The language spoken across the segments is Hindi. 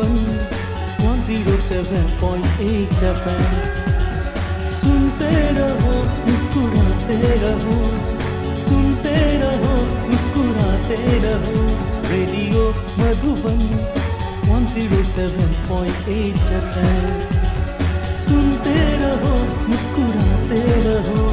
मधुबन 107.8 एफएम सुनते रहो मुस्कुराते रहो सुनते रहो मुस्कुराते रहो रेडियो मधुबन 107.8 एफएम सुनते रहो मुस्कुराते रहो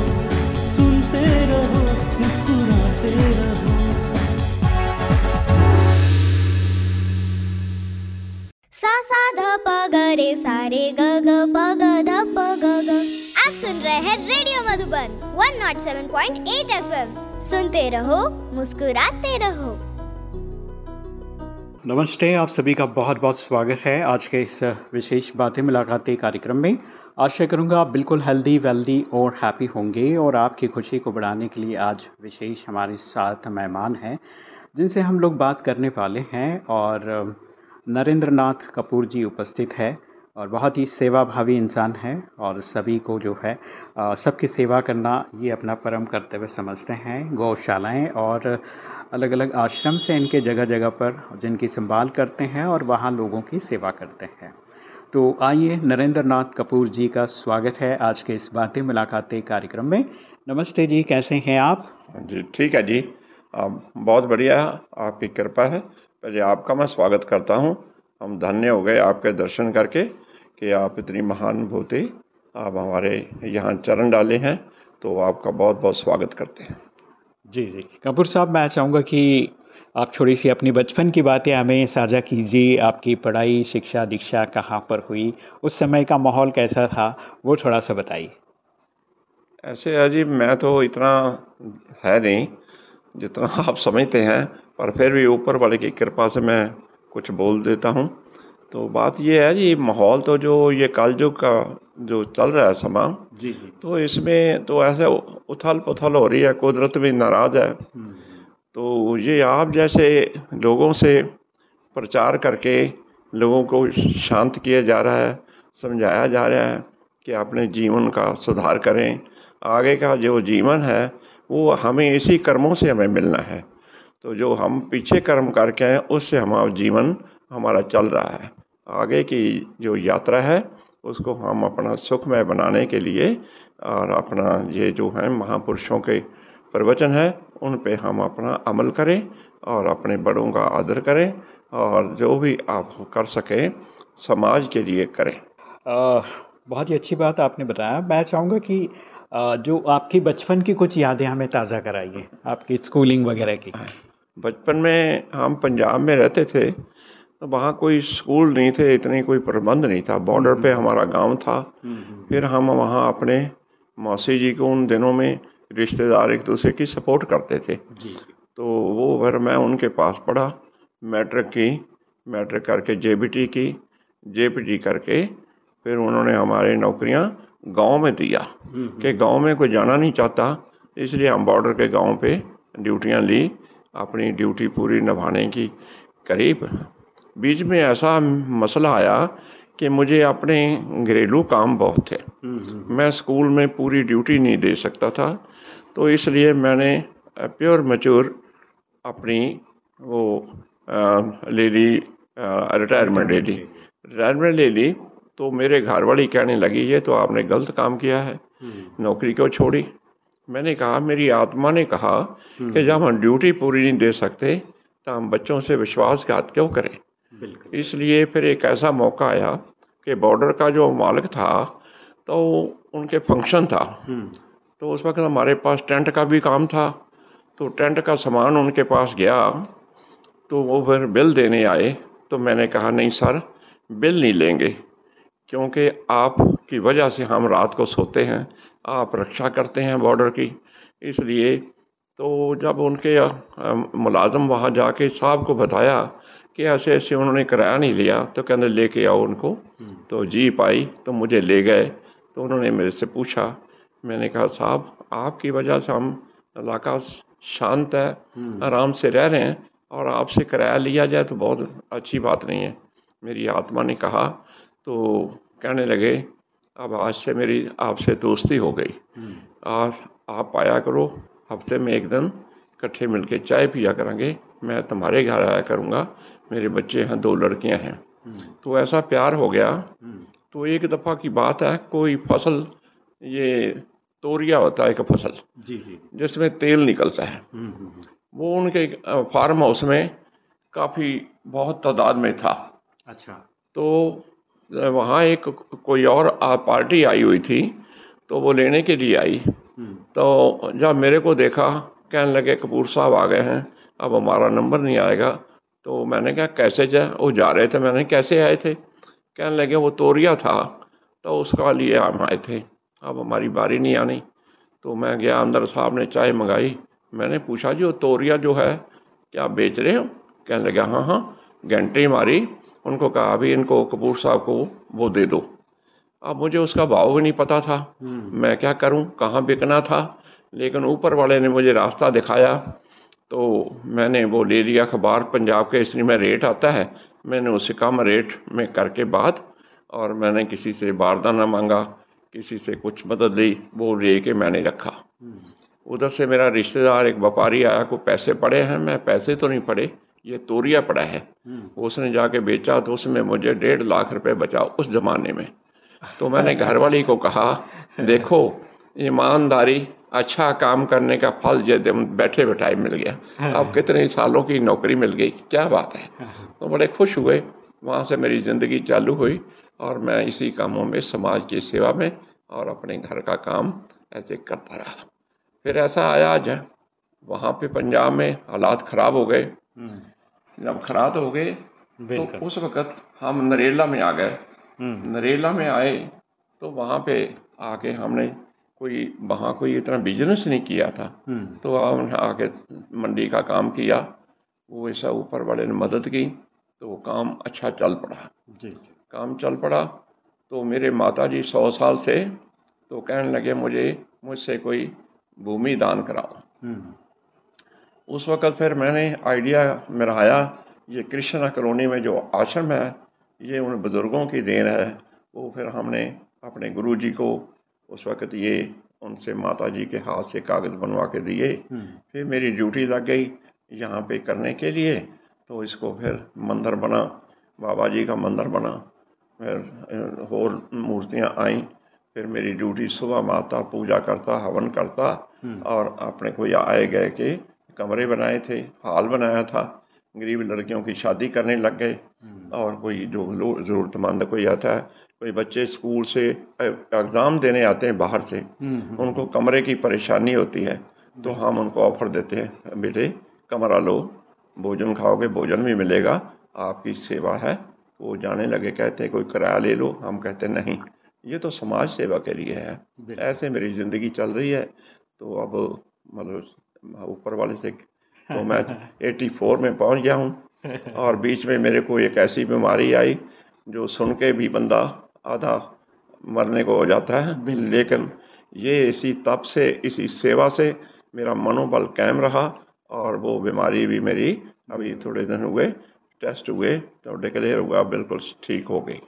रे सा रे ग ग, प, ग, ध, प, ग ग। आप सुन रहे हैं रेडियो मधुबन 107.8 एफएम सुनते रहो, मुस्कुराते रहो। नमस्ते, आप सभी का बहुत बहुत स्वागत है आज के इस विशेष बातें मुलाकातें कार्यक्रम में। आशा करूँगा आप बिल्कुल हेल्दी वेल्दी और हैप्पी होंगे और आपकी खुशी को बढ़ाने के लिए आज विशेष हमारे साथ मेहमान हैं, जिनसे हम लोग बात करने वाले हैं और नरेंद्र नाथ कपूर जी उपस्थित है। और बहुत ही सेवा भावी इंसान है और सभी को जो है सबकी सेवा करना ये अपना परम कर्तव्य समझते हैं, गौशालाएँ और अलग अलग आश्रम से इनके जगह जगह पर जिनकी संभाल करते हैं और वहाँ लोगों की सेवा करते हैं। तो आइए नरेंद्र नाथ कपूर जी का स्वागत है आज के इस बातें मुलाकातें कार्यक्रम में। नमस्ते जी, कैसे हैं आप? जी, ठीक है जी। आप बहुत बढ़िया आपकी कृपा है। पहले आपका मैं स्वागत करता हूँ। हम धन्य हो गए आपके दर्शन करके। कि आप इतनी महान भूति आप हमारे यहाँ चरण डाले हैं तो आपका बहुत बहुत स्वागत करते हैं। जी जी। कपूर साहब मैं चाहूँगा कि आप थोड़ी सी अपनी बचपन की बातें हमें साझा कीजिए आपकी पढ़ाई शिक्षा दीक्षा कहाँ पर हुई उस समय का माहौल कैसा था वो थोड़ा सा बताइए। ऐसे है जी मैं तो इतना है नहीं जितना आप समझते हैं पर फिर भी ऊपर वाले की कृपा से मैं कुछ बोल देता हूँ। तो बात ये है जी माहौल तो जो ये कलयुग का जो चल रहा है समा जी जी। तो इसमें तो ऐसे उथल पुथल हो रही है कुदरत भी नाराज़ है। तो ये आप जैसे लोगों से प्रचार करके लोगों को शांत किया जा रहा है समझाया जा रहा है कि अपने जीवन का सुधार करें। आगे का जो जीवन है वो हमें इसी कर्मों से हमें मिलना है। तो जो हम पीछे कर्म करके हैं उससे हमारा जीवन हमारा चल रहा है। आगे की जो यात्रा है उसको हम अपना सुखमय बनाने के लिए और अपना ये जो है महापुरुषों के प्रवचन है उन पे हम अपना अमल करें और अपने बड़ों का आदर करें और जो भी आप कर सकें समाज के लिए करें। अ, बहुत ही अच्छी बात आपने बताया। मैं चाहूँगा कि अ, जो आपकी बचपन की कुछ यादें हमें ताज़ा कराइए आपकी स्कूलिंग वगैरह की। बचपन में हम पंजाब में रहते थे तो वहाँ कोई स्कूल नहीं थे इतने कोई प्रबंध नहीं था। बॉर्डर पे हमारा गाँव था। फिर हम वहाँ अपने मौसी जी को उन दिनों में रिश्तेदार एक दूसरे की सपोर्ट करते थे। जी। तो वो फिर मैं उनके पास पढ़ा मैट्रिक की मैट्रिक करके जेबीटी की जेपीटी करके फिर उन्होंने हमारे नौकरियाँ गाँव में दिया। कि गाँव में कोई जाना नहीं चाहता इसलिए हम बॉर्डर के गाँव पे ड्यूटियाँ ली अपनी ड्यूटी पूरी निभाने की करीब बीच में ऐसा मसला आया कि मुझे अपने घरेलू काम बहुत थे। मैं स्कूल में पूरी ड्यूटी नहीं दे सकता था तो इसलिए मैंने प्योर मच्योर अपनी वो ले ली रिटायरमेंट ले ली। रिटायरमेंट ले ली तो मेरे घर वाली कहने लगी ये तो आपने गलत काम किया है नौकरी क्यों छोड़ी? मैंने कहा मेरी आत्मा ने कहा कि जब हम ड्यूटी पूरी नहीं दे सकते तो हम बच्चों से विश्वासघात क्यों करें? इसलिए फिर एक ऐसा मौका आया कि बॉर्डर का जो मालिक था तो उनके फ़ंक्शन था। तो उस वक्त हमारे पास टेंट का भी काम था। तो टेंट का सामान उनके पास गया तो वो फिर बिल देने आए। तो मैंने कहा नहीं सर बिल नहीं लेंगे क्योंकि आपकी वजह से हम रात को सोते हैं आप रक्षा करते हैं बॉर्डर की। इसलिए तो जब उनके मुलाजम वहाँ जाके साहब को बताया कि ऐसे ऐसे उन्होंने किराया नहीं लिया तो कहने लेके आओ उनको तो जीप आई तो मुझे ले गए तो उन्होंने मेरे से पूछा मैंने कहा साहब आपकी वजह से हम इलाका शांत है आराम से रह रहे हैं और आपसे किराया लिया जाए तो बहुत अच्छी बात नहीं है मेरी आत्मा ने कहा तो कहने लगे अब आज से मेरी आपसे दोस्ती हो गई और आप आया करो हफ़्ते में एक दिन इकट्ठे मिलके चाय पिया करेंगे मैं तुम्हारे घर आया करूँगा। मेरे बच्चे हैं दो लड़कियाँ हैं। तो ऐसा प्यार हो गया। तो एक दफ़ा की बात है कोई फ़सल ये तोरिया होता है एक फ़सल जी जी जिसमें तेल निकलता है। वो उनके फार्म हाउस में काफ़ी बहुत तादाद में था। अच्छा। तो वहाँ एक कोई और पार्टी आई हुई थी तो वो लेने के लिए आई। तो जब मेरे को देखा कहने लगे कपूर साहब आ गए हैं। अब हमारा नंबर नहीं आएगा। तो मैंने कहा कैसे जाए वो जा रहे थे। मैंने कैसे आए थे? कहने लगे वो तोरिया था। तो उसका लिए हम आए थे। अब हमारी बारी नहीं आनी। तो मैं गया अंदर साहब ने चाय मंगाई। मैंने पूछा जी वो तोरिया जो है क्या बेच रहे हो? कहने लगे हाँ हाँ घंटे मारी उनको कहा अभी इनको कपूर साहब को वो दे दो। अब मुझे उसका भाव भी नहीं पता था। मैं क्या करूँ? कहाँ बिकना था? लेकिन ऊपर वाले ने मुझे रास्ता दिखाया। तो मैंने वो ले लिया अखबार। पंजाब केसरी में रेट आता है। मैंने उससे कम रेट में करके बात और मैंने किसी से बारदाना मांगा किसी से कुछ मदद ली वो ले के मैंने रखा। उधर से मेरा रिश्तेदार एक व्यापारी आया को पैसे पड़े हैं मैं पैसे तो नहीं पड़े ये तोरिया पड़ा है। उसने जाके बेचा तो उसमें मुझे डेढ़ लाख रुपए बचा उस ज़माने में। तो मैंने घर वाली को कहा देखो ईमानदारी अच्छा काम करने का फल दिन बैठे बैठाए मिल गया अब कितने सालों की नौकरी मिल गई क्या बात है। तो बड़े खुश हुए वहाँ से मेरी ज़िंदगी चालू हुई और मैं इसी कामों में समाज की सेवा में और अपने घर का काम ऐसे करता रहा। फिर ऐसा आया आज वहाँ पे पंजाब में हालात ख़राब हो गए। जब खराब हो गए तो उस वक़्त हम नरेला में आ गए। हम्म, नरेला में आए तो वहाँ पे आके हमने कोई वहाँ कोई इतना बिज़नेस नहीं किया था। हम्म, तो हमने आके मंडी का काम किया वो ऐसा ऊपर वाले ने मदद की तो वो काम अच्छा चल पड़ा। जी काम चल पड़ा तो मेरे माता जी सौ साल से तो कहने लगे मुझे मुझसे कोई भूमि दान कराओ। हम्म, उस वक़्त फिर मैंने आइडिया मेरा आया ये कृष्णा कॉलोनी में जो आश्रम है ये उन बुज़ुर्गों की देन है वो फिर हमने अपने गुरु जी को उस वक़्त ये उनसे माता जी के हाथ से कागज़ बनवा के दिए। हम्म, फिर मेरी ड्यूटी लग गई यहाँ पे करने के लिए तो इसको फिर मंदिर बना बाबा जी का मंदिर बना। फिर और मूर्तियाँ आईं। फिर मेरी ड्यूटी सुबह माता पूजा करता हवन करता हम्म। और अपने कोई आए गए के कमरे बनाए थे हॉल बनाया था। गरीब लड़कियों की शादी करने लग गए हम्म, और कोई जो ज़रूरतमंद कोई आता है कोई बच्चे स्कूल से एग्ज़ाम देने आते हैं बाहर से हम्म, हम्म, उनको कमरे की परेशानी होती है तो हम उनको ऑफ़र देते हैं बेटे कमरा लो भोजन खाओगे भोजन भी मिलेगा आपकी सेवा है। वो जाने लगे कहते हैं कोई किराया ले लो। हम कहते नहीं ये तो समाज सेवा के लिए है। ऐसे मेरी ज़िंदगी चल रही है तो अब मतलब ऊपर वाले से तो मैं 84 में पहुँच गया हूँ और बीच में मेरे को एक ऐसी बीमारी आई जो सुन के भी बंदा आधा मरने को हो जाता है। लेकिन ये इसी तप से इसी सेवा से मेरा मनोबल कायम रहा और वो बीमारी भी मेरी अभी थोड़े दिन हुए टेस्ट हुए तो डिक्लेयर हुआ बिल्कुल ठीक हो गई।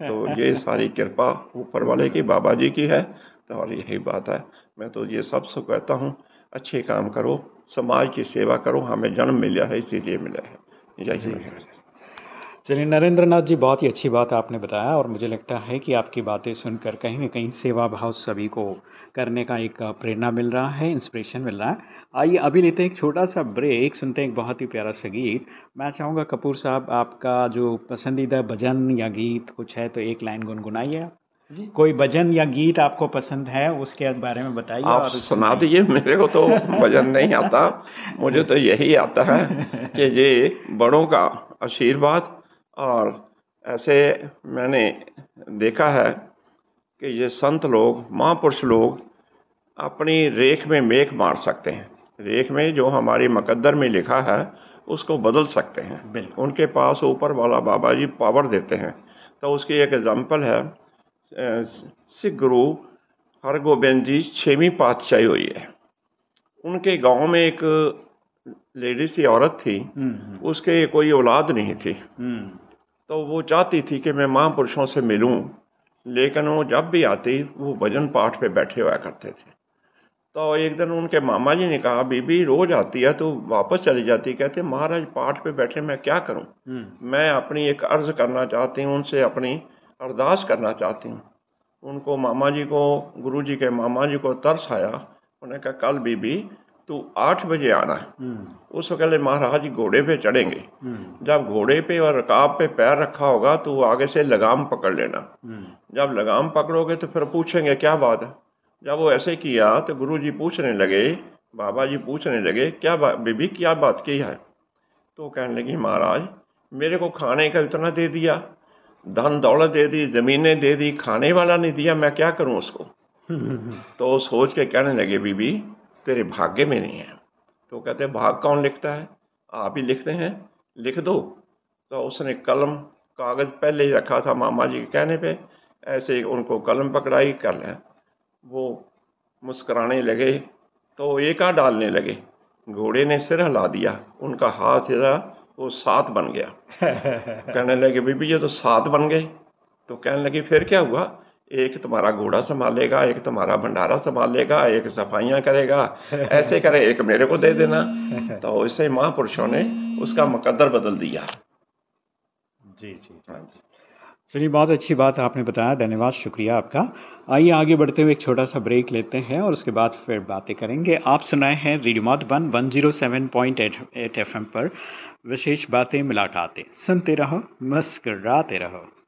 तो ये सारी कृपा ऊपर वाले की बाबा जी की है तो और यही बात है। मैं तो ये सबसे कहता हूँ अच्छे काम करो समाज की सेवा करो हमें जन्म मिला है इसीलिए मिला है। यही है चलिए नरेंद्र नाथ जी बहुत ही अच्छी बात आपने बताया और मुझे लगता है कि आपकी बातें सुनकर कहीं ना कहीं सेवा भाव सभी को करने का एक प्रेरणा मिल रहा है इंस्पिरेशन मिल रहा है। आइए अभी लेते हैं एक छोटा सा ब्रेक सुनते हैं एक बहुत ही प्यारा सा गीत। मैं चाहूँगा कपूर साहब आपका जो पसंदीदा भजन या गीत कुछ है तो एक लाइन गुनगुनाइए आप। कोई भजन या गीत आपको पसंद है उसके बारे में बताइए आप और सुना दीजिए मेरे को तो भजन नहीं आता। मुझे तो यही आता है कि ये बड़ों का आशीर्वाद और ऐसे मैंने देखा है कि ये संत लोग महापुरुष लोग अपनी रेख में मेख मार सकते हैं। रेख में जो हमारी मुकद्दर में लिखा है उसको बदल सकते हैं। बिल्कुल। उनके पास ऊपर वाला बाबा जी पावर देते हैं। तो उसकी एक एग्ज़ाम्पल है सिख गुरु हरगोबिंद जी छवीं पातशाही हुई है। उनके गाँव में एक लेडी सी औरत थी हम्म, हम्म, उसके कोई औलाद नहीं थी। हम्म, तो वो चाहती थी कि मैं महापुरुषों से मिलूं लेकिन वो जब भी आती वो भजन पाठ पे बैठे हुआ करते थे। तो एक दिन उनके मामा जी ने कहा बीबी रोज आती है तो वापस चली जाती कहते महाराज पाठ पे बैठे मैं क्या करूँ? हम्म, मैं अपनी एक अर्ज़ करना चाहती हूँ उनसे अपनी अरदास करना चाहती हूँ। उनको मामा जी को गुरु जी के मामा जी को तरस आया। उन्होंने कहा कल बीबी तू आठ बजे आना। है हम्म, उस वक्त महाराज घोड़े पे चढ़ेंगे। हम्म, जब घोड़े पे और रकाब पे पैर रखा होगा तो वो आगे से लगाम पकड़ लेना। हम्म, जब लगाम पकड़ोगे तो फिर पूछेंगे क्या बात है? जब वो ऐसे किया तो गुरु जी पूछने लगे बाबा जी पूछने लगे क्या बात बीबी क्या बात की है? तो कहने लगी महाराज मेरे को खाने का इतना दे दिया धन दौलत दे दी ज़मीनें दे दी खाने वाला नहीं दिया मैं क्या करूँ उसको? तो सोच के कहने लगे बीबी तेरे भाग्य में नहीं है। तो कहते हैं भाग कौन लिखता है? आप ही लिखते हैं। लिख दो। तो उसने कलम कागज़ पहले ही रखा था मामा जी के कहने पे ऐसे उनको कलम पकड़ाई कर लें वो मुस्कराने लगे तो एका डालने लगे। घोड़े ने सिर हिला दिया। उनका हाथ हिला वो सात बन गया। कहने लगे बीबी ये तो सात बन गए। तो कहने लगी फिर क्या हुआ? एक तुम्हारा घोड़ा संभालेगा एक तुम्हारा भंडारा संभालेगा एक सफाइयाँ करेगा। ऐसे करे एक मेरे को दे देना। तो इससे महापुरुषों ने उसका मुकदर बदल दिया। जी जी हाँ जी। चलिए बहुत अच्छी बात आपने बताया। धन्यवाद शुक्रिया आपका। आइए आगे बढ़ते हुए एक छोटा सा ब्रेक लेते हैं और उसके बाद फिर बातें करेंगे। आप सुनाए हैं radio Madhuban one zero seven point eight eight F M पर विशेष बातें मुलाकातें। सुनते रहो मुस्कराते रहो।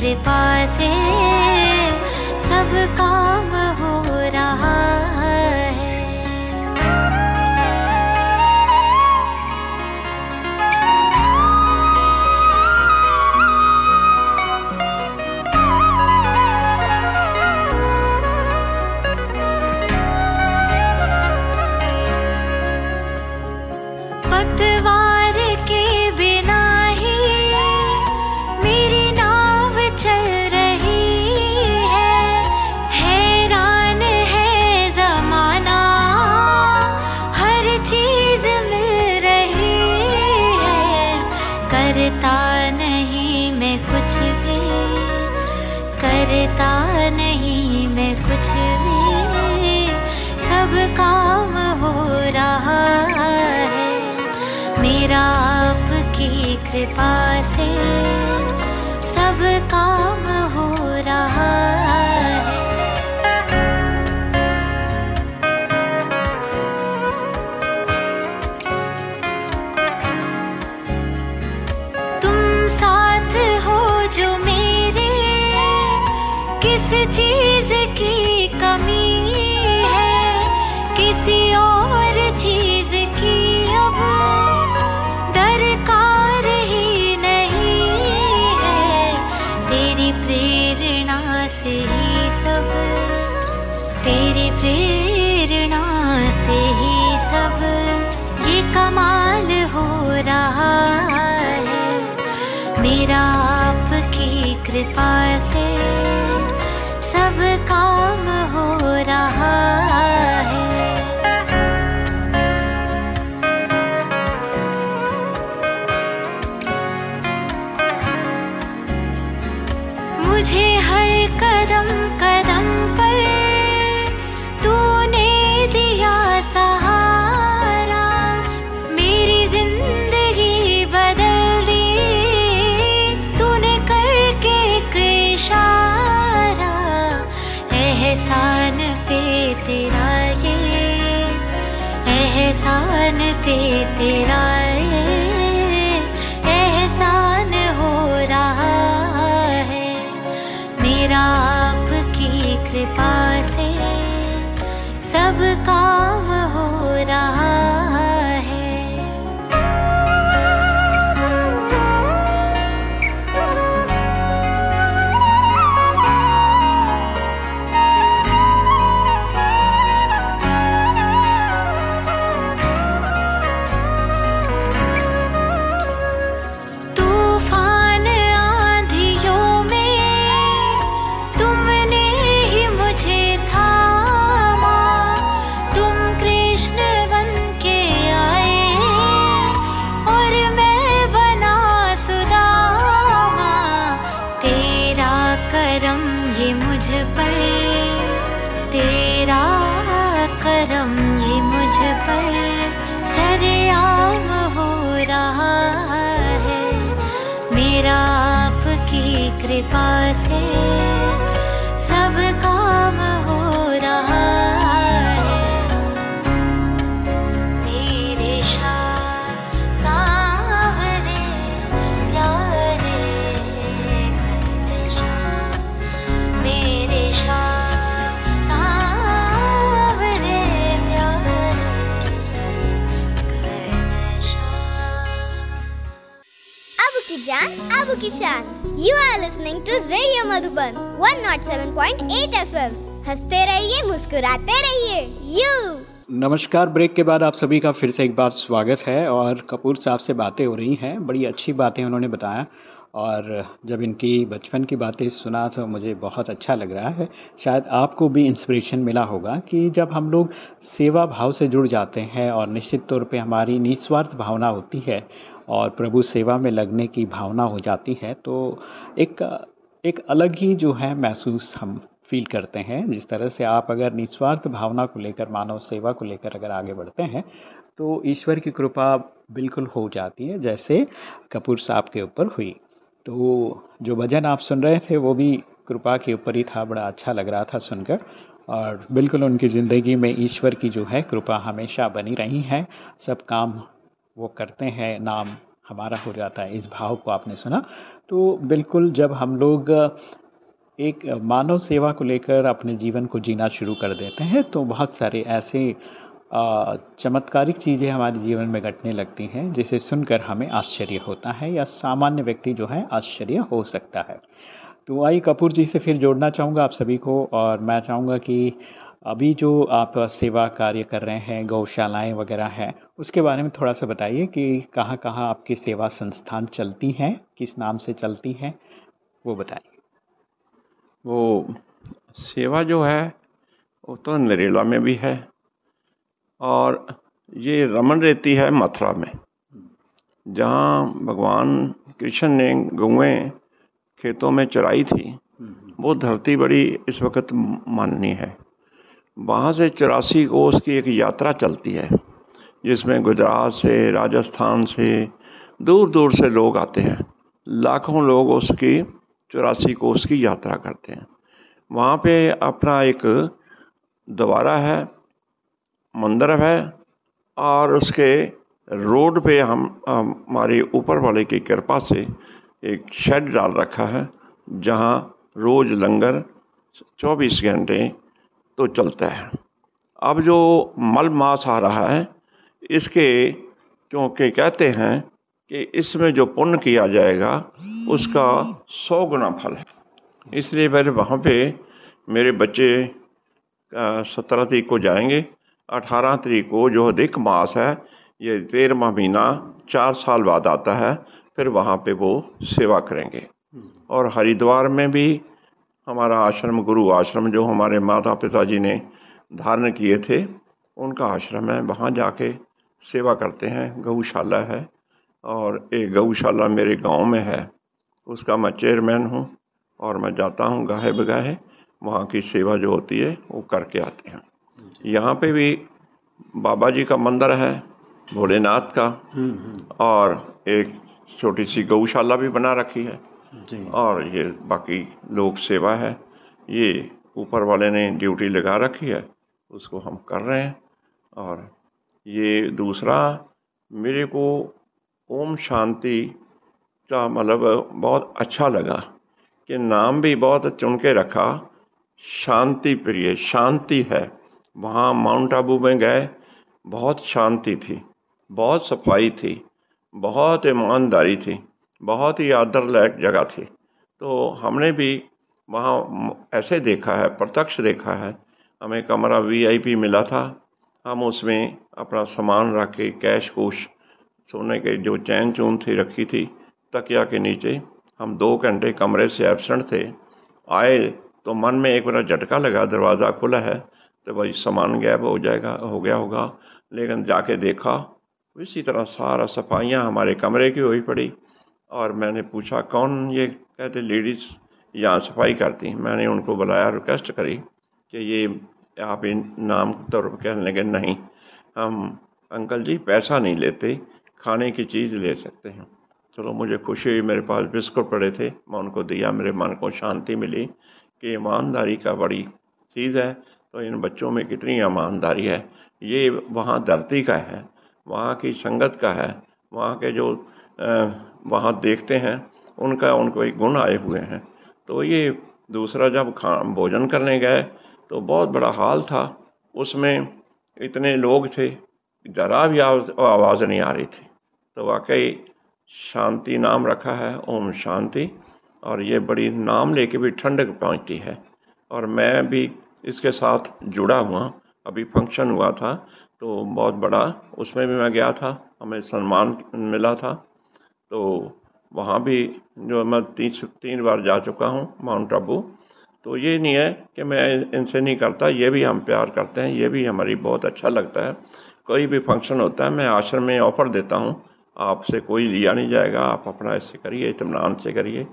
कृपा से सब से ही सब, तेरी प्रेरणा से ही सब, ये कमाल हो रहा है। मेरा आपकी कृपा से नमस्कार। ब्रेक के बाद आप सभी का फिर से एक बार स्वागत है और कपूर साहब से बातें हो रही हैं। बड़ी अच्छी बातें उन्होंने बताया और जब इनकी बचपन की बातें सुना तो मुझे बहुत अच्छा लग रहा है। शायद आपको भी इंस्पिरेशन मिला होगा कि जब हम लोग सेवा भाव से जुड़ जाते हैं और निश्चित तौर पे हमारी निस्वार्थ भावना होती है और प्रभु सेवा में लगने की भावना हो जाती है तो एक एक अलग ही जो है महसूस हम फील करते हैं, जिस तरह से आप अगर निस्वार्थ भावना को लेकर, मानव सेवा को लेकर अगर आगे बढ़ते हैं तो ईश्वर की कृपा बिल्कुल हो जाती है, जैसे कपूर साहब के ऊपर हुई। तो जो भजन आप सुन रहे थे, वो भी कृपा के ऊपर ही था, बड़ा अच्छा लग रहा था सुनकर। और बिल्कुल उनकी ज़िंदगी में ईश्वर की जो है कृपा हमेशा बनी रही है। सब काम वो करते हैं, नाम हमारा हो जाता है, इस भाव को आपने सुना। तो बिल्कुल जब हम लोग एक मानव सेवा को लेकर अपने जीवन को जीना शुरू कर देते हैं तो बहुत सारे ऐसे चमत्कारिक चीज़ें हमारे जीवन में घटने लगती हैं, जिसे सुनकर हमें आश्चर्य होता है या सामान्य व्यक्ति जो है आश्चर्य हो सकता है। तो आई कपूर जी से फिर जोड़ना चाहूँगा आप सभी को और मैं चाहूँगा कि अभी जो आप सेवा कार्य कर रहे हैं, गौशालाएँ वगैरह हैं, उसके बारे में थोड़ा सा बताइए कि कहाँ कहाँ आपकी सेवा संस्थान चलती हैं, किस नाम से चलती हैं, वो बताइए। वो सेवा जो है, वो तो नरेला में भी है और ये रमन रहती है मथुरा में, जहाँ भगवान कृष्ण ने गौएँ खेतों में चराई थी। वो धरती बड़ी इस वक्त माननीय है। वहाँ से चौरासी कोस की एक यात्रा चलती है, जिसमें गुजरात से, राजस्थान से दूर दूर से लोग आते हैं। लाखों लोग उसकी चौरासी को उसकी यात्रा करते हैं। वहाँ पे अपना एक द्वारा है, मंदिर है और उसके रोड पे हम, हमारे ऊपर वाले की कृपा से एक शेड डाल रखा है, जहाँ रोज़ लंगर 24 घंटे तो चलता है। अब जो मल मास आ रहा है, इसके, क्योंकि कहते हैं कि इसमें जो पुण्य किया जाएगा, उसका सौ गुना फल है। इसलिए मेरे वहाँ पे मेरे बच्चे सत्रह तारीख को जाएँगे। अठारह तारीख को जो अधिक मास है, ये तेरहवा महीना, चार साल बाद आता है, फिर वहाँ पे वो सेवा करेंगे। और हरिद्वार में भी हमारा आश्रम, गुरु आश्रम जो हमारे माता पिताजी ने धारण किए थे, उनका आश्रम है। वहाँ जाके सेवा करते हैं, गौशाला है। और एक गौशाला मेरे गाँव में है। उसका मैं चेयरमैन हूँ और मैं जाता हूँ गाहे बगाहे। वहाँ की सेवा जो होती है वो करके आते हैं। यहाँ पे भी बाबा जी का मंदिर है भोलेनाथ का। और एक छोटी सी गौशाला भी बना रखी है। और ये बाकी लोक सेवा है। ये ऊपर वाले ने ड्यूटी लगा रखी है उसको हम कर रहे हैं। और ये दूसरा मेरे को ओम शांति का मतलब बहुत अच्छा लगा कि नाम भी बहुत चुन के रखा। शांति प्रिय, शांति है। वहाँ माउंट आबू में गए, बहुत शांति थी, बहुत सफ़ाई थी, बहुत ईमानदारी थी, बहुत ही आदर लायक जगह थी। तो हमने भी वहाँ ऐसे देखा है, प्रत्यक्ष देखा है। हमें कमरा वीआईपी मिला था। हम उसमें अपना सामान रख के, कैश कुश सोने के जो चैन चून थी, रखी थी, तकिया के नीचे, हम दो घंटे कमरे से एबसेंट थे। आए तो मन में एक बार झटका लगा, दरवाज़ा खुला है तो भाई सामान गैब हो जाएगा, हो गया होगा। लेकिन जाके देखा, इसी तरह सारा सफाइयाँ हमारे कमरे की हुई पड़ी। और मैंने पूछा, कौन ये? कहते, लेडीज़ यहाँ सफ़ाई करती मैंने उनको बुलाया रिक्वेस्ट करी कि ये आप इन नाम तौर पर कहने लगे, नहीं, हम, अंकल जी, पैसा नहीं लेते खाने की चीज़ ले सकते हैं। चलो, मुझे खुशी हुई, मेरे पास बिस्कुट पड़े थे। मैं उनको दिया, मेरे मन को शांति मिली कि ईमानदारी का बड़ी चीज़ है। तो इन बच्चों में कितनी ईमानदारी है। ये वहाँ धरती का है, वहाँ की संगत का है, वहाँ के जो वहाँ देखते हैं, उनका, उनको एक गुण आए हुए हैं। तो ये दूसरा जब खा, भोजन करने गए तो बहुत बड़ा हाल था। उसमें इतने लोग थे, ज़रा भी आवाज़ नहीं आ रही थी। तो वाकई शांति नाम रखा है, ओम शांति। और ये बड़ी नाम लेके भी ठंडक पहुँचती है। और मैं भी इसके साथ जुड़ा हुआ, अभी फ़ंक्शन हुआ था तो बहुत बड़ा, उसमें भी मैं गया था, हमें सम्मान मिला था। तो वहाँ भी जो मैं तीन तीन बार जा चुका हूँ माउंट आबू तो ये नहीं है कि मैं इनसे नहीं करता, ये भी हम प्यार करते हैं, ये भी हमारी बहुत अच्छा लगता है। कोई भी फ़ंक्शन होता है, मैं आश्रम में ऑफ़र देता हूँ आपसे कोई लिया नहीं जाएगा, आप अपना ऐसे करिए इतमान से करिए।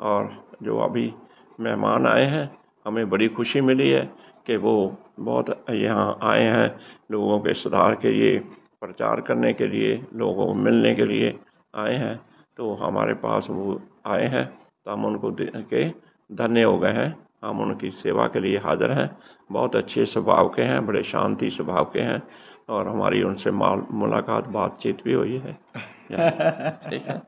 और जो अभी मेहमान आए हैं, हमें बड़ी खुशी मिली है कि वो बहुत यहाँ आए हैं लोगों के सुधार के लिए, प्रचार करने के लिए, लोगों को मिलने के लिए आए हैं। तो हमारे पास वो आए हैं तो हम उनको के धन्य हो गए हैं। हम उनकी सेवा के लिए हाज़िर हैं। बहुत अच्छे स्वभाव के हैं, बड़े शांति स्वभाव के हैं। और हमारी उनसे मुलाकात बातचीत भी हुई है। ठीक है।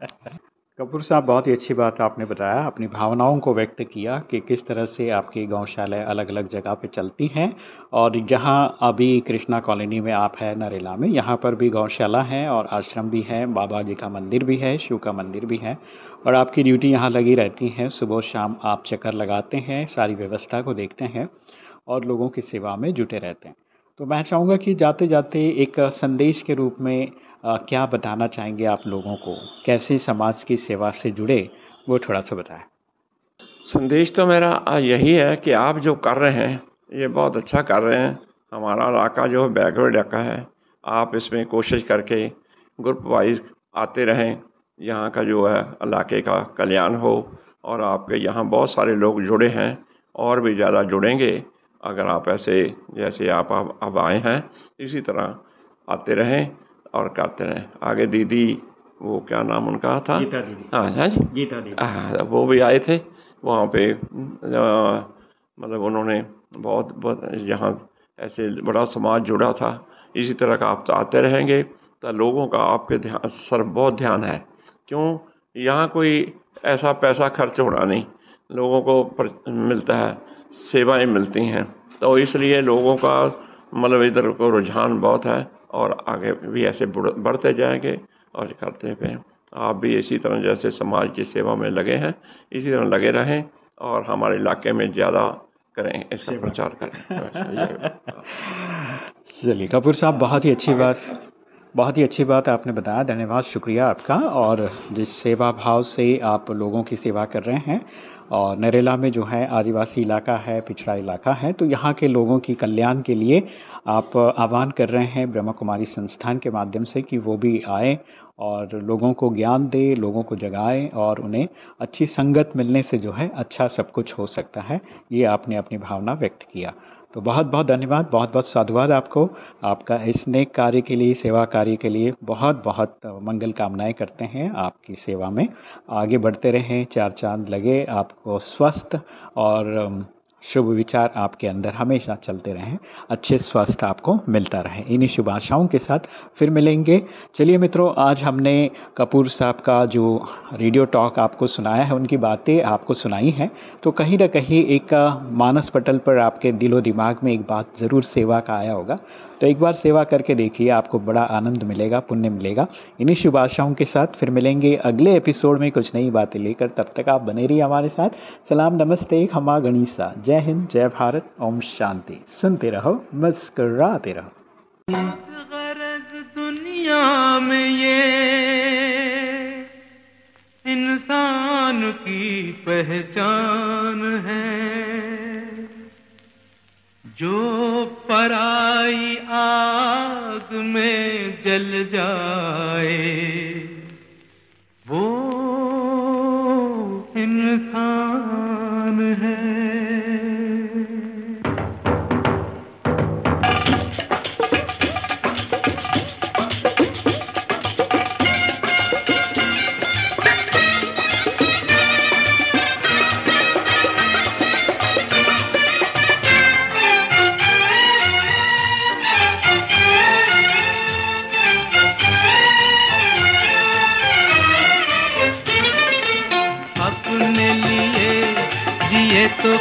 कपूर साहब बहुत ही अच्छी बात आपने बताया अपनी भावनाओं को व्यक्त किया कि किस तरह से आपकी गौशालाएँ अलग अलग जगह पे चलती हैं और जहाँ अभी कृष्णा कॉलोनी में आप हैं नरेला में यहाँ पर भी गौशाला है और आश्रम भी है बाबा जी का मंदिर भी है शिव का मंदिर भी है और आपकी ड्यूटी यहाँ लगी रहती है। सुबह शाम आप चक्कर लगाते हैं सारी व्यवस्था को देखते हैं और लोगों की सेवा में जुटे रहते हैं। तो मैं चाहूँगा कि जाते जाते एक संदेश के रूप में आ, क्या बताना चाहेंगे आप लोगों को? कैसे समाज की सेवा से जुड़े? वो थोड़ा सा बताएँ। संदेश तो मेरा यही है कि आप जो कर रहे हैं ये बहुत अच्छा कर रहे हैं। हमारा इलाका जो है बैकवर्ड इलाका है। आप इसमें कोशिश करके ग्रुप वाइज आते रहें। यहाँ का जो है इलाके का कल्याण हो और आपके यहाँ बहुत सारे लोग जुड़े हैं और भी ज़्यादा जुड़ेंगे। अगर आप ऐसे जैसे आप अब आए हैं इसी तरह आते रहें और करते रहें। आगे दीदी वो क्या नाम उनका था? गीता दीदी। हाँ हाँ जी। गीता दीदी। हाँ वो भी आए थे। वहाँ पे मतलब उन्होंने बहुत बहुत यहाँ ऐसे बड़ा समाज जुड़ा था। इसी तरह का आप तो आते रहेंगे तो लोगों का आपके ध्यान सर बहुत ध्यान है। क्यों? यहाँ कोई ऐसा पैसा खर्च होना नहीं। लोगों को मिलता है। सेवाएँ मिलती हैं। तो इसलिए लोगों का मतलब इधर को रुझान बहुत है और आगे भी ऐसे बढ़ते जाएँगे और करते हुए आप भी इसी तरह जैसे समाज की सेवा में लगे हैं इसी तरह लगे रहें और हमारे इलाके में ज़्यादा करें इसका प्रचार करें। चलिए कपूर साहब बहुत ही अच्छी बात बहुत ही अच्छी बात आपने बताया। धन्यवाद शुक्रिया आपका। और जिस सेवा भाव से आप लोगों की सेवा कर रहे हैं और नरेला में जो है आदिवासी इलाका है, पिछड़ा इलाका है तो यहाँ के लोगों की कल्याण के लिए आप आह्वान कर रहे हैं ब्रह्मा कुमारी संस्थान के माध्यम से कि वो भी आए और लोगों को ज्ञान दे, लोगों को जगाए और उन्हें अच्छी संगत मिलने से जो है अच्छा सब कुछ हो सकता है। ये आपने अपनी भावना व्यक्त किया। तो बहुत बहुत धन्यवाद, बहुत बहुत साधुवाद आपको। आपका इस नेक कार्य के लिए, सेवा कार्य के लिए बहुत बहुत मंगल कामनाएँ करते हैं आपकी सेवा में। आगे बढ़ते रहें, चार चाँद लगे, आपको स्वस्थ और शुभ विचार आपके अंदर हमेशा चलते रहें, अच्छे स्वास्थ्य आपको मिलता रहे। इन्हीं शुभ आशाओं के साथ फिर मिलेंगे। चलिए मित्रों, आज हमने कपूर साहब का जो रेडियो टॉक आपको सुनाया है, उनकी बातें आपको सुनाई हैं तो कहीं ना कहीं एक मानस पटल पर आपके दिलो दिमाग में एक बात ज़रूर सेवा का आया होगा। तो एक बार सेवा करके देखिए, आपको बड़ा आनंद मिलेगा, पुण्य मिलेगा। इन्हीं शुभ आशाओं के साथ फिर मिलेंगे अगले एपिसोड में कुछ नई बातें लेकर। तब तक आप बने रहिए हमारे साथ। सलाम, नमस्ते खमा गणिसा। जय हिंद, जय भारत, ओम शांति। सुनते रहो, मुस्कराते रहो। दुनिया में ये इंसान की पहचान है। जो पराई आग में जल जाए वो इंसान है।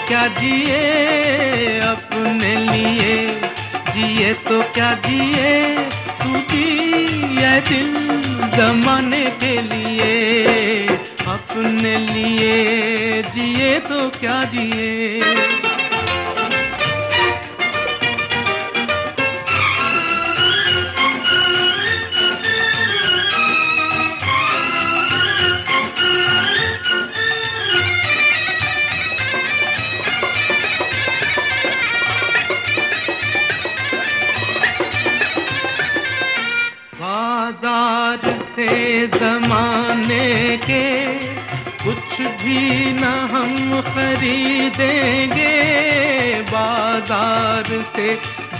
क्या जिए अपने लिए? जिए तो क्या जिए? तू जिए दिल जमाने के लिए। अपने लिए जिए तो क्या जिए?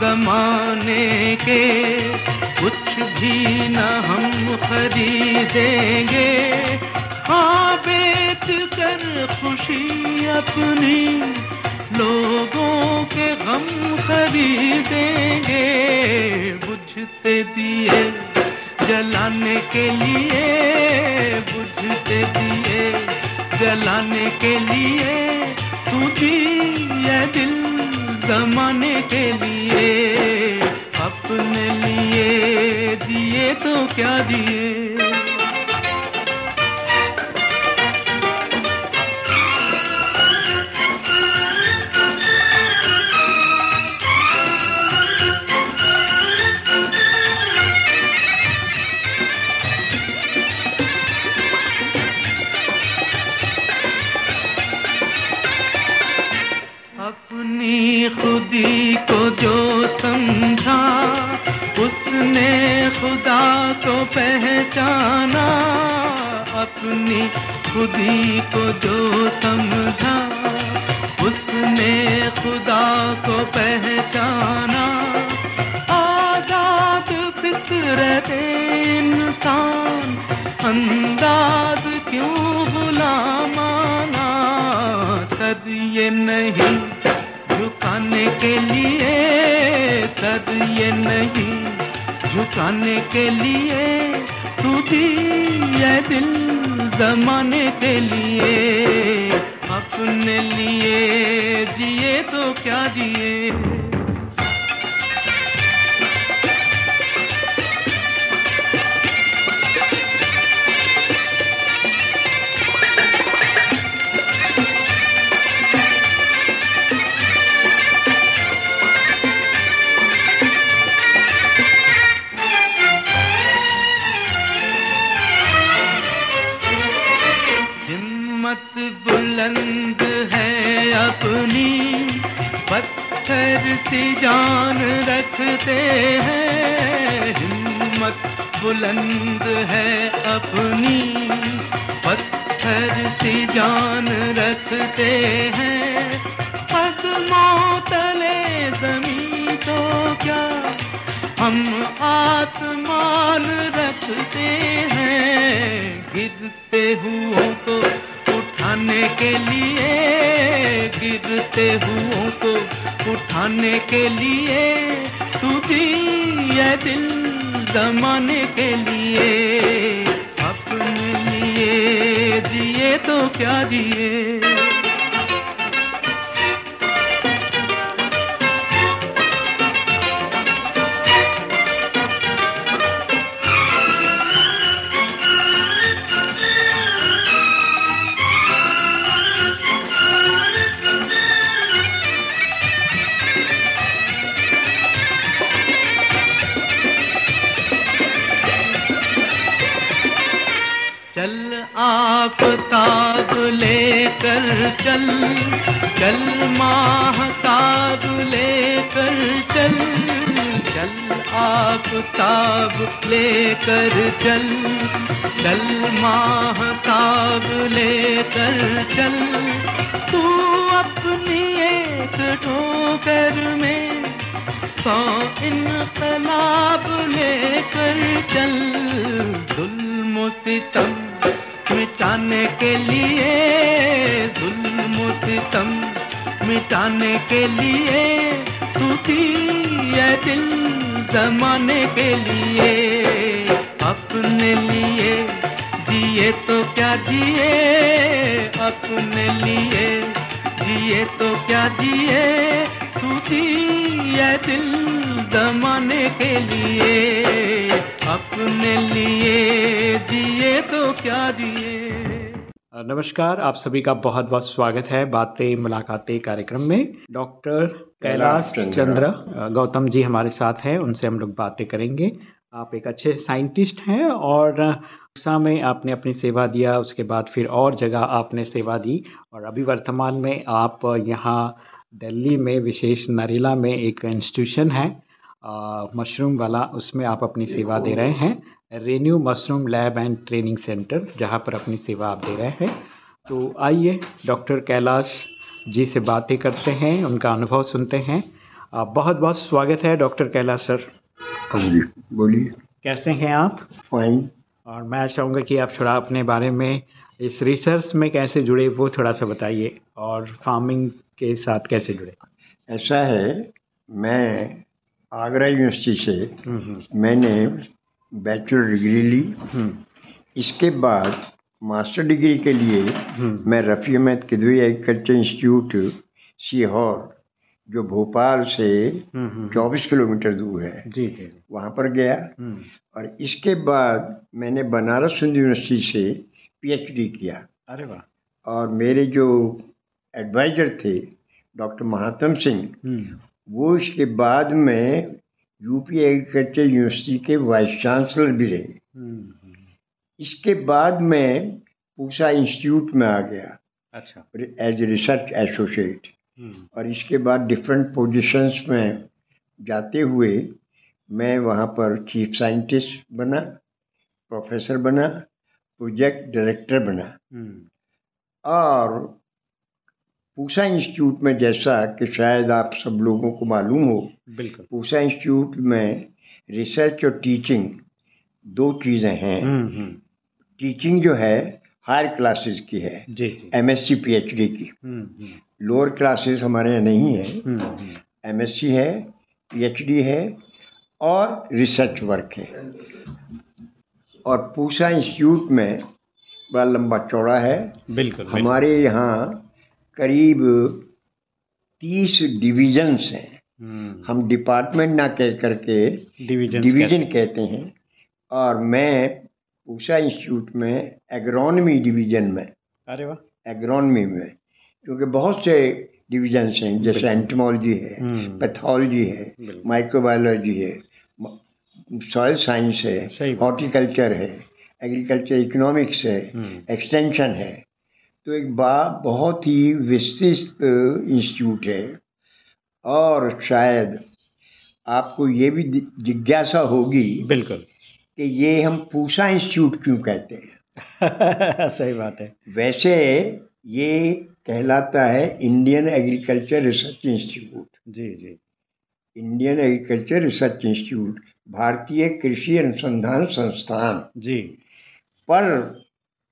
जमाने के कुछ भी न हम खरीदेंगे। हाँ बेच कर खुशी अपनी लोगों के गम खरीदेंगे। बुझते दिए जलाने के लिए, बुझते दिए जलाने के लिए, तू दिए दिल जमाने के लिए अपने लिए दिए तो क्या दिए? अपनी खुदी को जो समझा, उसने खुदा को पहचाना। अपनी खुदी को जो समझा, उसने खुदा को पहचाना। आज़ाद फितरत इंसान, अंदाज क्यों गुलामाना सद ये नहीं झुकाने के लिए, सद ये नहीं, झुकाने के लिए तू ये दिल जमाने के लिए। अपने लिए जिए तो क्या जिए? बुलंद है अपनी, पत्थर सी जान रखते हैं। हिम्मत बुलंद है अपनी, पत्थर सी जान रखते हैं। कदमों तले ज़मीन तो क्या, हम आसमान रखते हैं। गिरते हुओं को उठाने के लिए, गिरते हुओं उठाने के लिए, तू भी ये दिल जमाने के लिए, अपने लिए दिए तो क्या जिए। आफताब लेकर चल चल माहताब लेकर चल चल आफताब लेकर चल चल माहताब लेकर चल। तू अपनी एक ठोकर में सौ इनकलाब लेकर चल, जुल्म सितम मिटाने के लिए जुल्म सितम मिटाने के लिए तू थी ये दिल जमाने के लिए। अपने लिए जिए तो क्या जिए, अपने लिए जिए तो क्या जिए तू थी ये दिल जमाने के लिए अपने लिए दिए तो क्या दिए? नमस्कार आप सभी का बहुत बहुत स्वागत है बातें मुलाकातें कार्यक्रम में। डॉक्टर कैलाश चंद्र। गौतम जी हमारे साथ हैं उनसे हम लोग बातें करेंगे। आप एक अच्छे साइंटिस्ट हैं और उषा में आपने अपनी सेवा दिया उसके बाद फिर और जगह आपने सेवा दी और अभी वर्तमान में आप यहाँ दिल्ली में विशेष नरेला में एक इंस्टीट्यूशन है। मशरूम वाला उसमें आप अपनी सेवा दे रहे हैं। Renew mushroom lab and training centre जहाँ पर अपनी सेवा आप दे रहे हैं। तो आइए डॉक्टर कैलाश जी से बातें करते हैं उनका अनुभव सुनते हैं। बहुत बहुत स्वागत है डॉक्टर कैलाश सर। हाँ जी बोलिए। कैसे हैं आप? फाइन और मैं चाहूँगा कि आप थोड़ा अपने बारे में इस रिसर्च में कैसे जुड़े वो थोड़ा सा बताइए। और फ़ार्मिंग के साथ कैसे जुड़े? ऐसा है मैं आगरा यूनिवर्सिटी से हम्म, हम्म, मैंने बैचलर डिग्री ली। हम्म, इसके बाद मास्टर डिग्री के लिए मैं रफ़ी अहमद किदवी एग्रीकल्चर इंस्टीट्यूट सीहोर जो भोपाल से हम्म, हम्म, 24 किलोमीटर दूर है जी जी। वहाँ पर गया। और इसके बाद मैंने बनारस हिंदू यूनिवर्सिटी से पीएचडी किया। अरे वाह। और मेरे जो एडवाइज़र थे डॉक्टर महात्म सिंह वो इसके बाद में यूपी एग्रीकल्चर यूनिवर्सिटी के वाइस चांसलर भी रहे। इसके बाद मैं पूसा इंस्टीट्यूट में आ गया। अच्छा। As research associate. हम्म, और इसके बाद डिफरेंट पोजीशंस में जाते हुए मैं वहाँ पर चीफ साइंटिस्ट बना प्रोफेसर बना प्रोजेक्ट डायरेक्टर बना। हम्म, और पूसा इंस्टीट्यूट में जैसा कि शायद आप सब लोगों को मालूम हो बिल्कुल। पूसा इंस्टीट्यूट में रिसर्च और टीचिंग दो चीज़ें हैं। हम्म, हम्म, टीचिंग जो है हायर क्लासेस की है M S C P H D की लोअर क्लासेस हमारे यहाँ नहीं है। एम एस सी है पी एच डी है और रिसर्च वर्क है। और पूसा इंस्टीट्यूट में बड़ा लंबा चौड़ा है। बिल्कुल, हमारे यहाँ करीब तीस डिविजन्स हैं। हम्म, हम डिपार्टमेंट ना कह करके डिवीज़न डिवीज़न कहते हैं। और मैं उषा इंस्टीट्यूट में एग्रोनमी डिवीज़न में। अरे वाह। एग्रोनमी में क्योंकि बहुत से डिविजन्स हैं जैसे एंटमोलॉजी है हम्म, पैथोलॉजी है माइक्रोबायोलॉजी है सॉयल साइंस है हॉर्टिकल्चर है एग्रीकल्चर इकोनॉमिक्स है हम्म, एक्सटेंशन है तो एक बा बहुत ही विस्तृत इंस्टीट्यूट है। और शायद आपको ये भी जिज्ञासा होगी बिल्कुल। कि ये हम पूसा इंस्टीट्यूट क्यों कहते हैं? सही बात है। वैसे ये कहलाता है इंडियन एग्रीकल्चर रिसर्च इंस्टीट्यूट। जी जी। इंडियन एग्रीकल्चर रिसर्च इंस्टीट्यूट भारतीय कृषि अनुसंधान संस्थान। जी। पर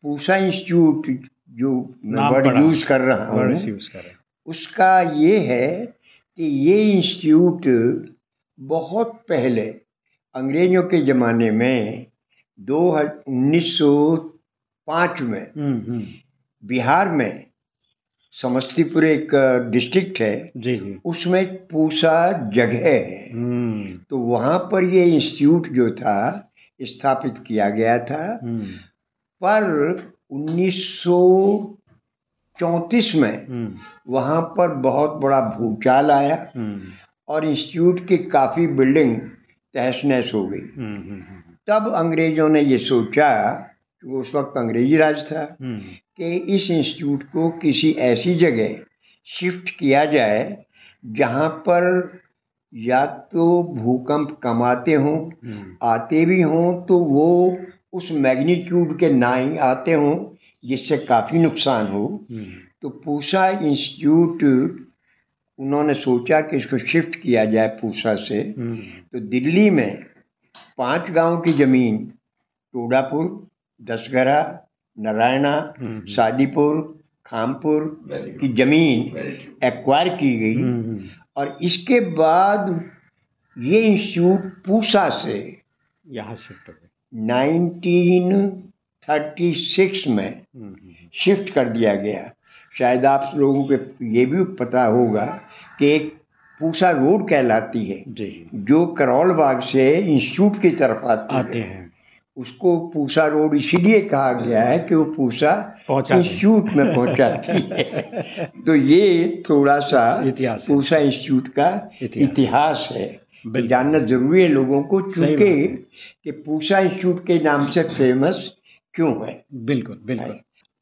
पूसा इंस्टीट्यूट जो वर्ड यूज़ कर रहा हूँ उसका ये है कि ये इंस्टीट्यूट बहुत पहले अंग्रेज़ों के ज़माने में दो उन्नीस सौ पाँच में हम्म हम्म। बिहार में समस्तीपुर एक डिस्ट्रिक्ट है जी जी। उसमें पूसा जगह है। हम्म। तो वहाँ पर ये इंस्टीट्यूट जो था स्थापित किया गया था। पर 1934 में हम्म। वहाँ पर बहुत बड़ा भूचाल आया हम्म। और इंस्टीट्यूट की काफ़ी बिल्डिंग तहस नहस हो गई। हम्म तब अंग्रेज़ों ने ये सोचा कि उस वक्त अंग्रेज़ी राज था कि इस इंस्टीट्यूट को किसी ऐसी जगह शिफ्ट किया जाए जहाँ पर या तो भूकंप कम आते हों आते भी हों तो वो उस मैग्नीट्यूड के ना ही आते हों जिससे काफ़ी नुकसान हो। हम्म। तो पूसा इंस्टीट्यूट उन्होंने सोचा कि इसको शिफ्ट किया जाए पूसा से। हम्म। तो दिल्ली में पाँच गाँव की ज़मीन टोडापुर दसगरा नारायणा हम्म। शादीपुर खामपुर की ज़मीन एक्वायर की गई। और इसके बाद ये इंस्टीट्यूट पूसा से यहाँ शिफ्ट हो गए 1936 में हम्म हम्म शिफ्ट कर दिया गया। शायद आप लोगों को ये भी पता होगा कि एक पूसा रोड कहलाती है जो। करौल बाग से इंस्टीट्यूट की तरफ़ आती आते है। हैं उसको पूसा रोड इसीलिए कहा गया है कि वो पूसा इंस्टीट्यूट में पहुंचाती है। तो ये थोड़ा सा पूसा इंस्टीट्यूट का इतिहास। इतिहास है। जानना ज़रूरी है लोगों को चूँकि कि पूसा इंस्टीट्यूट के नाम से फ़ेमस क्यों है? बिल्कुल बिल्कुल।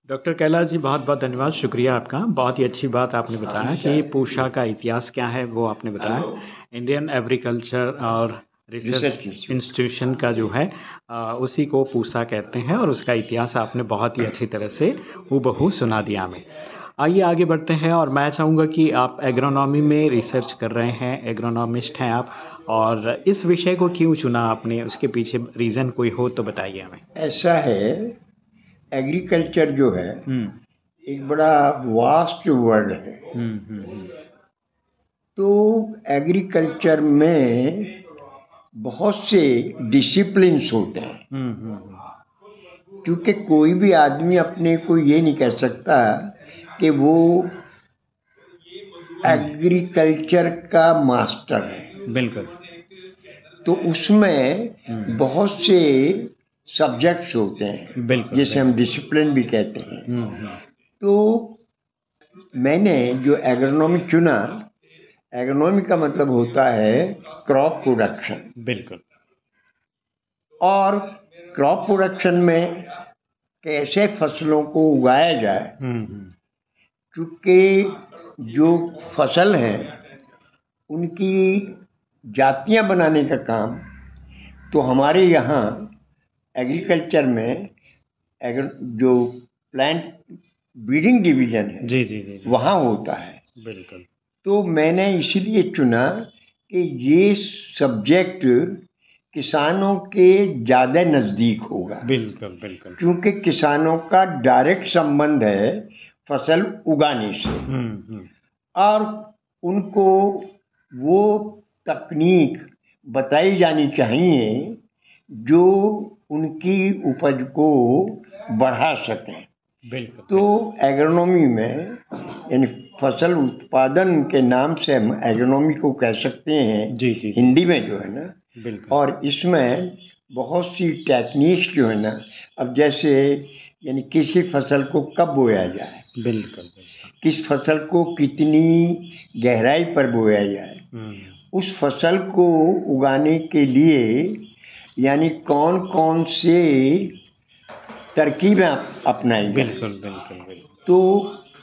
डॉक्टर कैलाश जी बहुत बहुत धन्यवाद। शुक्रिया आपका। बहुत ही अच्छी बात आपने बताया कि पूषा का इतिहास क्या है वो आपने बताया। इंडियन एग्रीकल्चर और रिसर्च इंस्टीट्यूशन का जो है आ, उसी को पूसा कहते हैं और उसका इतिहास आपने बहुत ही अच्छी तरह से हूबहू सुना दिया हमें। आइए आगे बढ़ते हैं और मैं चाहूँगा कि आप एग्रोनॉमी में रिसर्च कर रहे हैं एग्रोनॉमिस्ट हैं आप और इस विषय को क्यों चुना आपने? उसके पीछे रीज़न कोई हो तो बताइए हमें। ऐसा है एग्रीकल्चर जो है हम्म। एक बड़ा वास्ट वर्ल्ड है। हम्म हम्म तो एग्रीकल्चर में बहुत से डिसिप्लिन्स होते हैं। क्योंकि कोई भी आदमी अपने को ये नहीं कह सकता कि वो एग्रीकल्चर का मास्टर है। बिल्कुल। तो उसमें बहुत से सब्जेक्ट्स होते हैं बिल्कुल जिसे हम डिसिप्लिन भी कहते हैं। हम्म, हम्म, तो मैंने जो एग्रोनॉमी चुना एग्रोनॉमी का मतलब होता है क्रॉप प्रोडक्शन बिल्कुल। और क्रॉप प्रोडक्शन में कैसे फ़सलों को उगाया जाए क्योंकि जो फ़सल हैं उनकी जातियाँ बनाने का काम तो हमारे यहाँ एग्रीकल्चर में एग्र जो प्लांट ब्रीडिंग डिवीज़न है जी जी जी, वहाँ होता है। बिल्कुल। तो मैंने इसीलिए चुना कि ये सब्जेक्ट किसानों के ज़्यादा नज़दीक होगा। बिल्कुल बिल्कुल। क्योंकि किसानों का डायरेक्ट संबंध है फ़सल उगाने से। हम्म, हम्म, और उनको वो तकनीक बताई जानी चाहिए जो उनकी उपज को बढ़ा सकें। तो एग्रोनॉमी में यानी फ़सल उत्पादन के नाम से हम एग्रोनॉमी को कह सकते हैं। जी जी जी, हिंदी में जो है ना। और इसमें बहुत सी टेक्निक्स जो है ना अब जैसे यानी किसी फ़सल को कब बोया जाए? बिल्कुल किस फ़सल को कितनी गहराई पर बोया जाए हम्म, उस फ़सल को उगाने के लिए यानी कौन कौन से तरकीबें अपनाई बिल्कुल बिल्कुल बिल्कुल। तो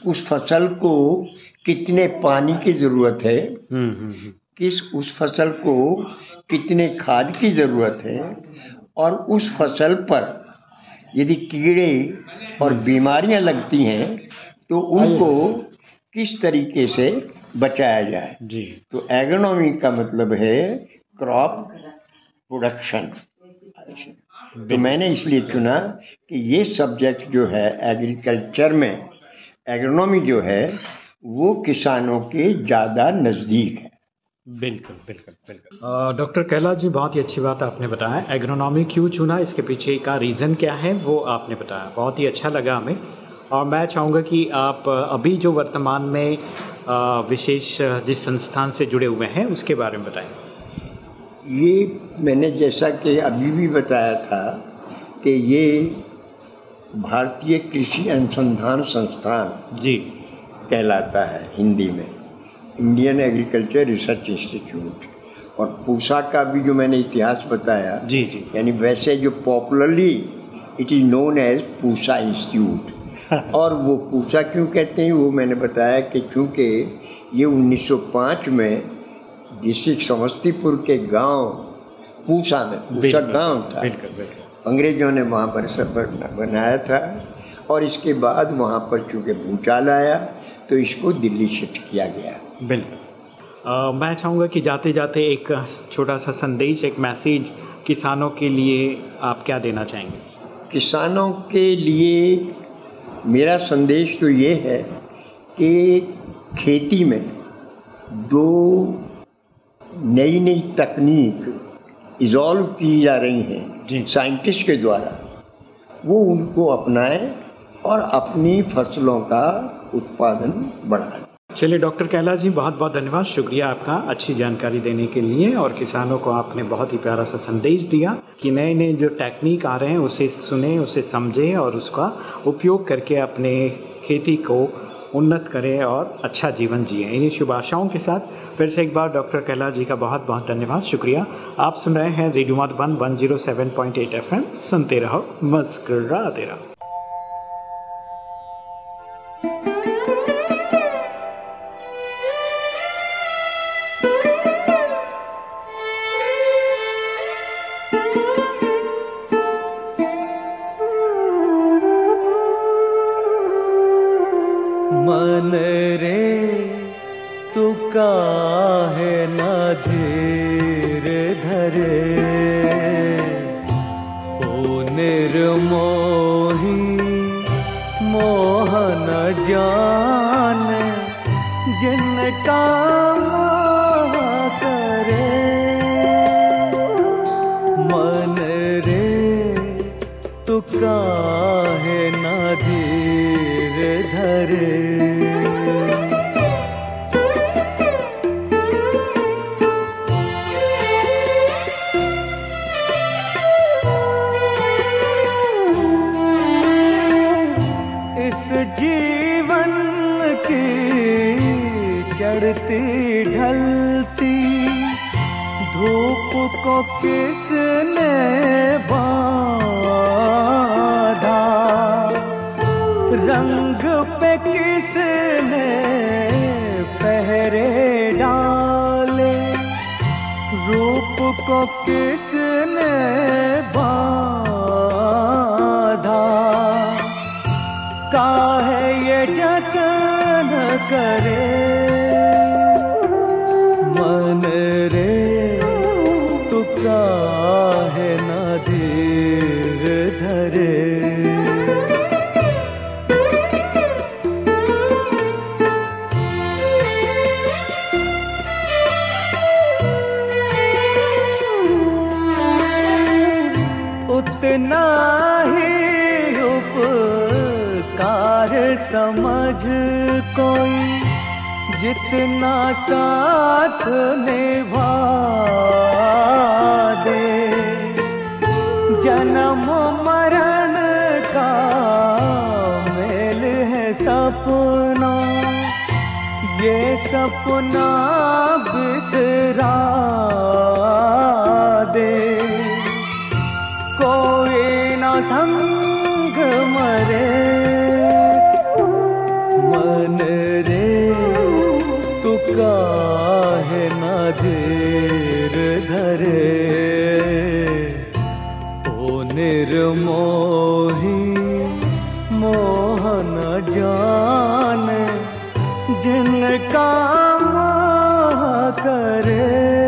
उस फ़सल को कितने पानी की ज़रूरत है? हम्म, हम्म, किस उस फ़सल को कितने खाद की ज़रूरत है? और उस फ़सल पर यदि कीड़े और बीमारियाँ लगती हैं तो उनको किस तरीके से बचाया जाए? जी। तो एग्रोनॉमी का मतलब है क्रॉप प्रोडक्शन तो मैंने इसलिए चुना कि ये सब्जेक्ट जो है एग्रीकल्चर में एग्रोनॉमी जो है वो किसानों के ज़्यादा नज़दीक है। बिल्कुल बिल्कुल बिल्कुल। डॉक्टर कैलाश जी बहुत ही अच्छी बात आपने बताया। एग्रोनॉमी क्यों चुना इसके पीछे का रीज़न क्या है वो आपने बताया। बहुत ही अच्छा लगा हमें। और मैं चाहूँगा कि आप अभी जो वर्तमान में विशेष जिस संस्थान से जुड़े हुए हैं उसके बारे में बताएँ। ये मैंने जैसा कि अभी भी बताया था कि ये भारतीय कृषि अनुसंधान संस्थान जी। कहलाता है हिंदी में। इंडियन एग्रीकल्चर रिसर्च इंस्टीट्यूट और पूसा का भी जो मैंने इतिहास बताया जी जी। यानी वैसे जो popularly it is known as Pusa institute और वो पूसा क्यों कहते हैं वो मैंने बताया कि चूँकि ये 1905 में डिस्ट्रिक्ट समस्तीपुर के गाँव पूसा में पूसा गाँव था। बिल्कुल बिल्कुल। अंग्रेज़ों ने वहाँ पर सब बना- बनाया था और इसके बाद वहाँ पर चूँकि भूचाल आया तो इसको दिल्ली शिफ्ट किया गया। बिल्कुल। मैं चाहूँगा कि जाते जाते एक छोटा सा संदेश एक मैसेज किसानों के लिए आप क्या देना चाहेंगे? किसानों के लिए मेरा संदेश तो ये है कि खेती में दो नई नई तकनीक इजॉल्व की जा रही। हैं साइंटिस्ट के द्वारा। वो उनको अपनाएँ और अपनी फ़सलों का उत्पादन बढ़ाएँ। चलिए, डॉक्टर कैलाश जी, बहुत बहुत धन्यवाद। शुक्रिया आपका अच्छी जानकारी देने के लिए और किसानों को आपने बहुत ही प्यारा सा संदेश दिया कि नए नए जो टेक्निक आ रहे हैं, उसे सुने, उसे समझें और उसका उपयोग करके अपने खेती को उन्नत करें और अच्छा जीवन जिए। इन्हीं शुभ आशाओं के साथ फिर से एक बार डॉक्टर कैलाश जी का बहुत बहुत धन्यवाद। शुक्रिया। आप सुन रहे हैं रेडियो मधुबन 107.8 एफएम। सुनते रहो, मस्कराते रहो। मन रे तू काहे न धीर धरे? ओ निर्मोही मोहन जान जिनका मोह को किसने बाधा? रंग पे किसने पहरे डाले? रूप को किसने बाधा? काहे ये जतन करे उतना ही उपकार समझ कोई। जितना साथ निभा दे जन्म मरण का मेल है सपना। ये सपना बिसरा दे। कोई संग मरे। मन रे, तू काहे न धीर धरे? ओ निर्मोही मोहन जान, जिनका करे।